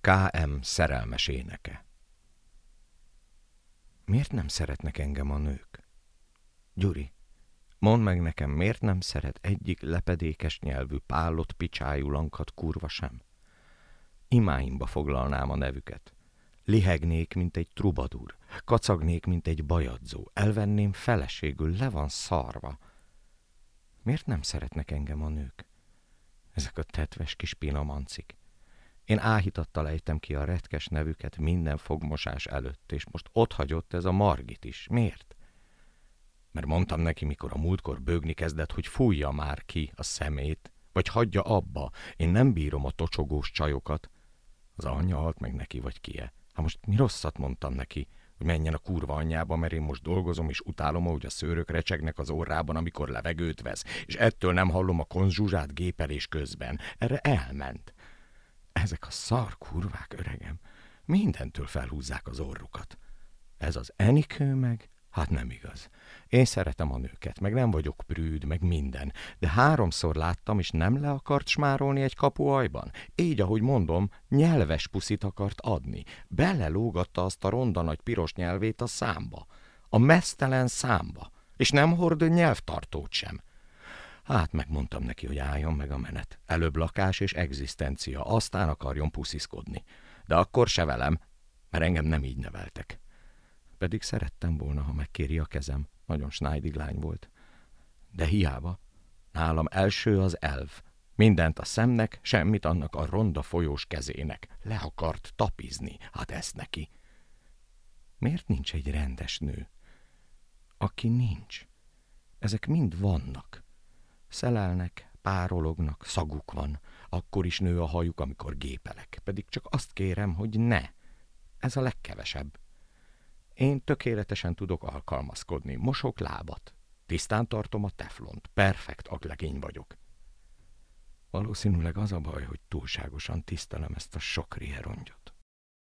K.M. szerelmes éneke Miért nem szeretnek engem a nők? Gyuri, mondd meg nekem, miért nem szeret egyik lepedékes nyelvű pálott picsájú lankat kurva sem? Imáimba foglalnám a nevüket. Lihegnék, mint egy trubadur, kacagnék, mint egy bajadzó, elvenném feleségül, le van szarva. Miért nem szeretnek engem a nők? Ezek a tetves kis pinamancik. Én áhítattal ejtem ki a retkes nevüket minden fogmosás előtt, és most ott hagyott ez a Margit is. Miért? Mert mondtam neki, mikor a múltkor bőgni kezdett, hogy fújja már ki a szemét, vagy hagyja abba, én nem bírom a tocsogós csajokat. Az anyja halt meg neki, vagy kie. Hát most mi rosszat mondtam neki, hogy menjen a kurva anyjába, mert én most dolgozom, és utálom, ahogy a szőrök recsegnek az orrában, amikor levegőt vesz, és ettől nem hallom a konzsuzsát gépelés közben. Erre elment. Ezek a szar kurvák, öregem, mindentől felhúzzák az orrukat. Ez az Enikő meg, hát nem igaz. Én szeretem a nőket, meg nem vagyok prűd, meg minden, de háromszor láttam, és nem le akart smárolni egy kapuajban. Így, ahogy mondom, nyelves puszit akart adni. Belelógatta azt a ronda nagy piros nyelvét a számba. A mesztelen számba. És nem hord nyelvtartót sem. Hát megmondtam neki, hogy álljon meg a menet. Előbb lakás és egzisztencia, aztán akarjon pusziszkodni. De akkor se velem, mert engem nem így neveltek. Pedig szerettem volna, ha megkéri a kezem. Nagyon snájdig lány volt. De hiába. Nálam első az elv. Mindent a szemnek, semmit annak a ronda folyós kezének. Le akart tapizni, hát ezt neki. Miért nincs egy rendes nő? Aki nincs. Ezek mind vannak. Szelelnek, párolognak, szaguk van. Akkor is nő a hajuk, amikor gépelek. Pedig csak azt kérem, hogy ne. Ez a legkevesebb. Én tökéletesen tudok alkalmazkodni. Mosok lábat. Tisztán tartom a teflont. Perfekt aglegény vagyok. Valószínűleg az a baj, hogy túlságosan tisztelem ezt a sok rierongyot.